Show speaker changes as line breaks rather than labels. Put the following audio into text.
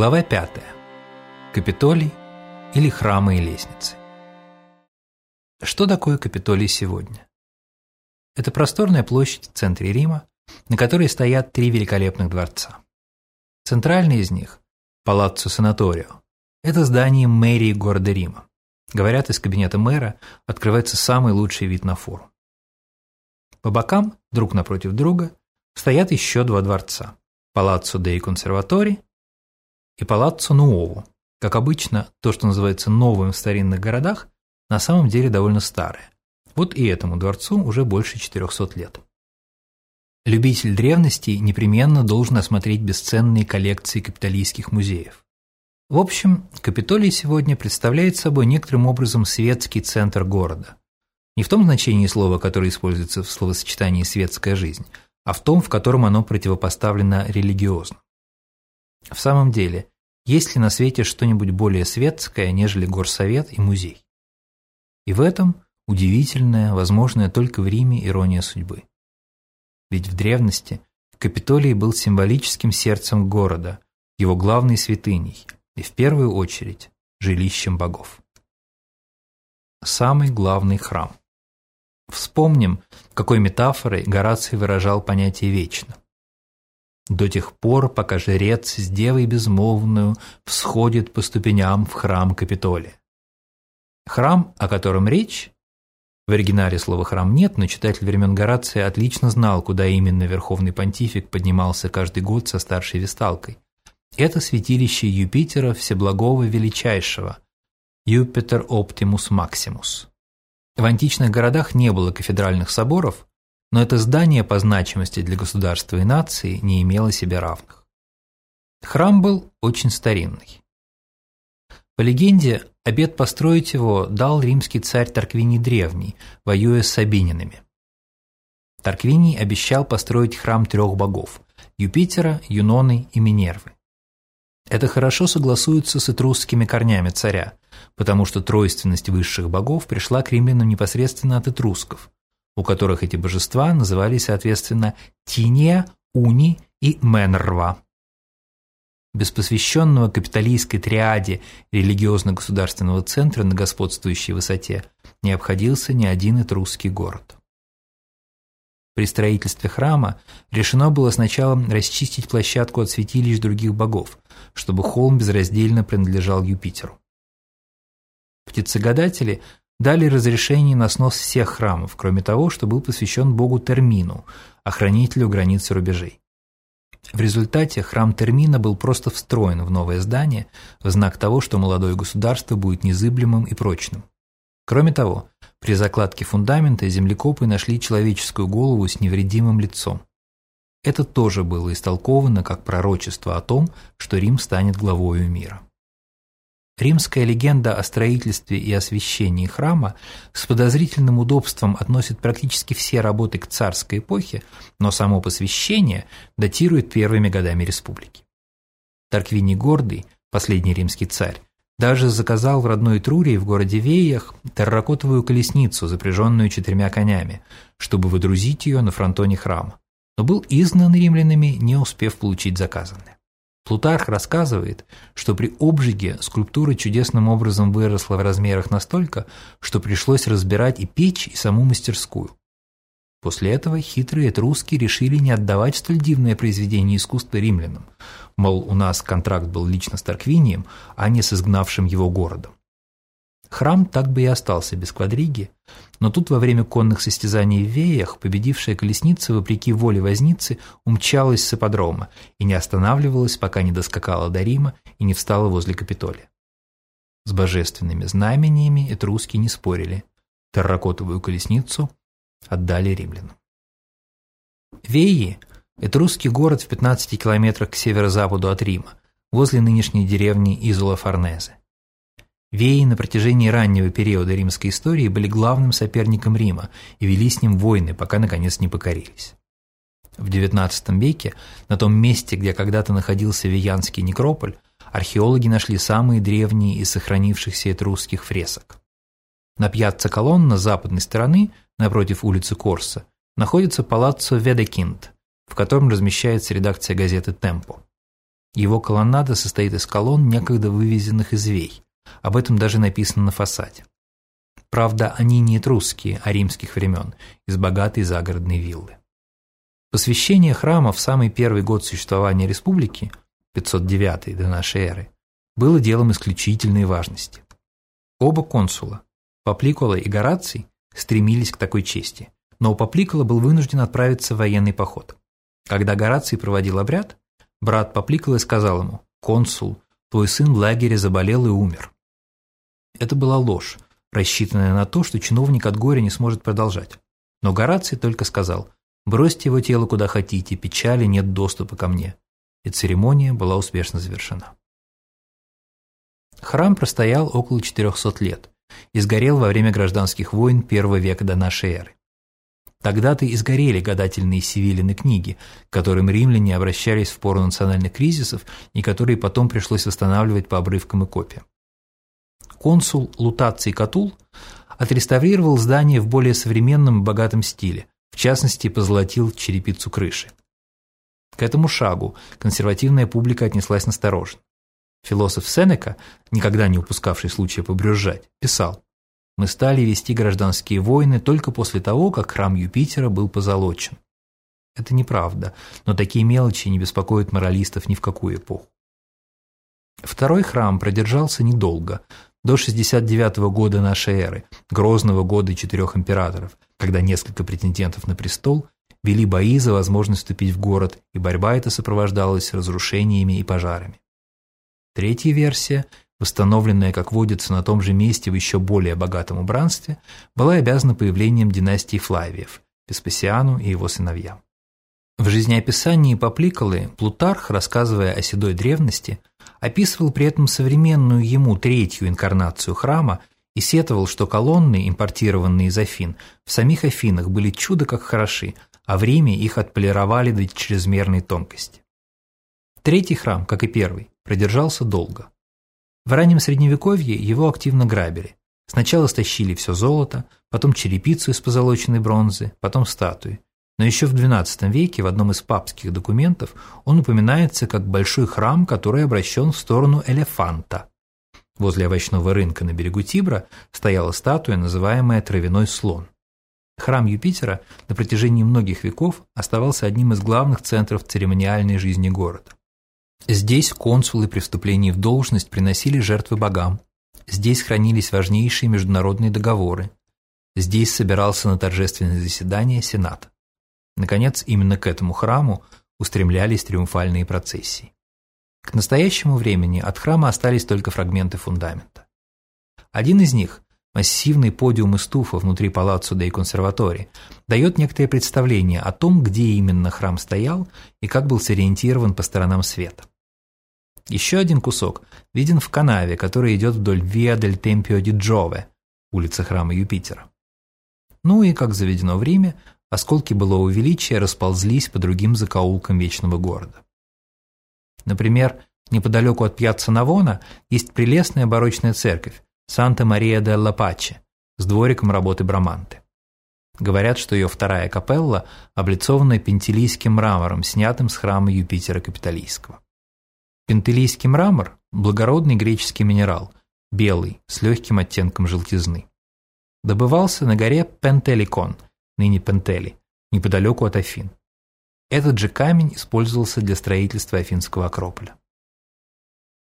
Глава 5. Капитолий или храмы и лестницы. Что такое Капитолий сегодня? Это просторная площадь в центре Рима, на которой стоят три великолепных дворца. Центральный из них – Палаццо Санаторио. Это здание мэрии города Рима. Говорят, из кабинета мэра открывается самый лучший вид на форум. По бокам, друг напротив друга, стоят еще два дворца – Палаццо деи Консерватори и Палаццо Нуово. Как обычно, то, что называется новым в старинных городах, на самом деле довольно старое. Вот и этому дворцу уже больше 400 лет. Любитель древностей непременно должен осмотреть бесценные коллекции капитолийских музеев. В общем, Капитолий сегодня представляет собой некоторым образом светский центр города. Не в том значении слова, которое используется в словосочетании «светская жизнь», а в том, в котором оно противопоставлено религиозно. В самом деле, есть ли на свете что-нибудь более светское, нежели горсовет и музей? И в этом удивительная, возможная только в Риме ирония судьбы. Ведь в древности Капитолий был символическим сердцем города, его главной святыней и в первую очередь жилищем богов. Самый главный храм. Вспомним, какой метафорой Гораций выражал понятие «вечно» до тех пор, пока жрец с девой безмолвную всходит по ступеням в храм Капитолия. Храм, о котором речь, в оригинале слова «храм» нет, но читатель времен Горация отлично знал, куда именно Верховный Понтифик поднимался каждый год со старшей весталкой. Это святилище Юпитера Всеблагого Величайшего, Юпитер Оптимус Максимус. В античных городах не было кафедральных соборов, но это здание по значимости для государства и нации не имело себе равных. Храм был очень старинный. По легенде, обет построить его дал римский царь Тарквиний Древний, воюя с Сабининами. Тарквиний обещал построить храм трех богов – Юпитера, Юноны и Минервы. Это хорошо согласуется с этрусскими корнями царя, потому что тройственность высших богов пришла к римлянам непосредственно от этрусков, у которых эти божества назывались соответственно Тиния, Уни и Менрва. Без посвященного капиталистской триаде религиозно-государственного центра на господствующей высоте не обходился ни один этрусский город. При строительстве храма решено было сначала расчистить площадку от святилищ других богов, чтобы холм безраздельно принадлежал Юпитеру. Птицегадатели дали разрешение на снос всех храмов, кроме того, что был посвящен богу Термину, охранителю границы рубежей. В результате храм Термина был просто встроен в новое здание в знак того, что молодое государство будет незыблемым и прочным. Кроме того, при закладке фундамента землекопы нашли человеческую голову с невредимым лицом. Это тоже было истолковано как пророчество о том, что Рим станет главою мира. Римская легенда о строительстве и освящении храма с подозрительным удобством относит практически все работы к царской эпохе, но само посвящение датирует первыми годами республики. Тарквиний Гордый, последний римский царь, даже заказал в родной Трурии в городе Веях терракотовую колесницу, запряженную четырьмя конями, чтобы выдрузить ее на фронтоне храма, но был изгнан римлянами, не успев получить заказанное. Плутарх рассказывает, что при обжиге скульптура чудесным образом выросла в размерах настолько, что пришлось разбирать и печь, и саму мастерскую. После этого хитрые этруски решили не отдавать столь дивное произведение искусства римлянам, мол, у нас контракт был лично с Тарквинием, а не с изгнавшим его городом. Храм так бы и остался без квадриги, но тут во время конных состязаний в Веях победившая колесница, вопреки воле возницы, умчалась с ипподрома и не останавливалась, пока не доскакала до Рима и не встала возле Капитолия. С божественными знамениями этруски не спорили. Терракотовую колесницу отдали римлянам. Веи – этрусский город в 15 километрах к северо-западу от Рима, возле нынешней деревни Изола-Форнезе. Веи на протяжении раннего периода римской истории были главным соперником Рима и вели с ним войны, пока наконец не покорились. В XIX веке, на том месте, где когда-то находился Виянский некрополь, археологи нашли самые древние из сохранившихся этрусских фресок. На пьяцца Колонна западной стороны, напротив улицы Корса, находится палаццо Ведекинд, в котором размещается редакция газеты «Темпо». Его колоннада состоит из колонн, некогда вывезенных из Вей. Об этом даже написано на фасаде. Правда, они не этрусские, а римских времен, из богатой загородной виллы. Посвящение храма в самый первый год существования республики, 509 до нашей эры, было делом исключительной важности. Оба консула, Папликола и Гораций, стремились к такой чести, но у Папликола был вынужден отправиться в военный поход. Когда Гораций проводил обряд, брат Папликола сказал ему «Консул, твой сын в лагере заболел и умер». Это была ложь, рассчитанная на то, что чиновник от горя не сможет продолжать. Но Гораций только сказал «Бросьте его тело куда хотите, печали нет доступа ко мне». И церемония была успешно завершена. Храм простоял около 400 лет и сгорел во время гражданских войн первого века до нашей эры. Тогда-то и сгорели гадательные сивилины книги, к которым римляне обращались в пору национальных кризисов и которые потом пришлось восстанавливать по обрывкам и копиям. Консул Лутаций Катул отреставрировал здание в более современном и богатом стиле, в частности, позолотил черепицу крыши. К этому шагу консервативная публика отнеслась настороженно. Философ Сенека, никогда не упускавший случая побрюзжать, писал «Мы стали вести гражданские войны только после того, как храм Юпитера был позолочен». Это неправда, но такие мелочи не беспокоят моралистов ни в какую эпоху. Второй храм продержался недолго, до 69 года нашей эры, грозного года четырех императоров, когда несколько претендентов на престол вели бои за возможность вступить в город, и борьба эта сопровождалась разрушениями и пожарами. Третья версия, восстановленная, как водится, на том же месте в еще более богатом убранстве, была обязана появлением династии Флавиев, Веспасиану и его сыновьям. В жизнеописании Папликолы Плутарх, рассказывая о седой древности, описывал при этом современную ему третью инкарнацию храма и сетовал, что колонны, импортированные из Афин, в самих Афинах были чудо как хороши, а в Риме их отполировали до чрезмерной тонкости. Третий храм, как и первый, продержался долго. В раннем Средневековье его активно грабили. Сначала стащили все золото, потом черепицу из позолоченной бронзы, потом статуи. Но еще в XII веке в одном из папских документов он упоминается как большой храм, который обращен в сторону Элефанта. Возле овощного рынка на берегу Тибра стояла статуя, называемая «Травяной слон». Храм Юпитера на протяжении многих веков оставался одним из главных центров церемониальной жизни города. Здесь консулы при вступлении в должность приносили жертвы богам. Здесь хранились важнейшие международные договоры. Здесь собирался на торжественные заседания Сенат. Наконец, именно к этому храму устремлялись триумфальные процессии. К настоящему времени от храма остались только фрагменты фундамента. Один из них, массивный подиум из туфа внутри палаццо дей консерватори, дает некоторое представление о том, где именно храм стоял и как был сориентирован по сторонам света. Еще один кусок виден в канаве, который идет вдоль Виа дель Темпио ди Джове, улицы храма Юпитера. Ну и, как заведено в Риме, осколки былого величия расползлись по другим закоулкам вечного города. Например, неподалеку от Пьяцца Навона есть прелестная барочная церковь Санта-Мария де ла Паче с двориком работы Браманты. Говорят, что ее вторая капелла облицована пентилийским мрамором, снятым с храма Юпитера Капитолийского. Пентелийский мрамор – благородный греческий минерал, белый, с легким оттенком желтизны. Добывался на горе Пентеликон, ныне Пентели, неподалеку от Афин. Этот же камень использовался для строительства Афинского Акрополя.